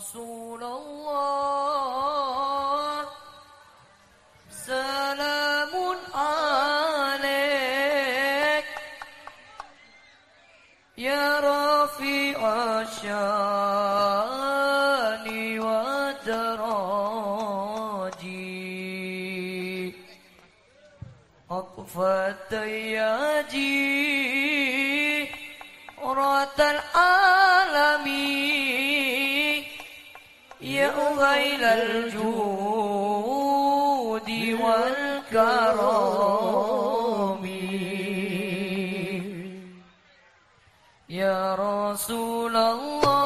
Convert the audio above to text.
رسول الله. سلام عليك. يا رفيع الشان والدراجي أقفت ياجي رأت العالمين غيل الجود والكرم. يا رسول الله.